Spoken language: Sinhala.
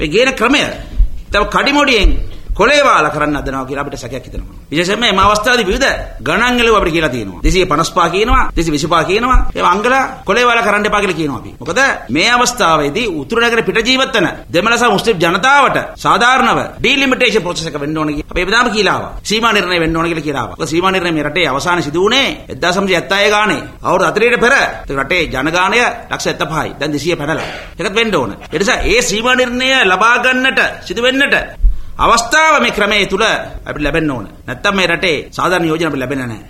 මේ ගේන ක්‍රමය. තව කඩිමොඩියෙන් කොලේවාල කරන්න හදනවා කියලා අපිට සැකයක් හිතෙනවා. විශේෂයෙන්ම මේ අවස්ථාවේදී විවිධ ගණන් එළුව අපිට කියලා තියෙනවා. 255 කියනවා, 225 කියනවා. ඒවා අංගල කොලේවාල කරන්න එපා කියලා කියනවා අපි. මොකද මේ අවස්ථාවේදී උතුරු නගර පිට ජීවත් වෙන දෙමළ සහ මුස්ලිම් ජනතාවට සාධාරණව ඩීලිමිටේෂන් ප්‍රොසෙස් එක වෙන්න ඕන කියලා අපි එපදාම කියලා ආවා. සීමා නිර්ණය වෙන්න ඕන කියලා කියලා ආවා. මොකද සීමා නිර්ණය මේ රටේ අවසානයේ සිදු වුණේ 1976 ගානේ. අවුරුදු 4කට පෙර රටේ ජනගාණය ලක්ෂ 75යි. දැන් 200 පැනලා. ඒකත් වෙන්න ඕන. ඒ නිසා ඒ සීමා නිර්ණය ලබා ගන්නට සිදු වෙන්නට අවස්ථාව මේ ක්‍රමයේ තුල අපිට ලැබෙන්න ඕන. නැත්තම් මේ රටේ සාධාරණ යෝජන අපිට ලැබෙන්නේ නැහැ.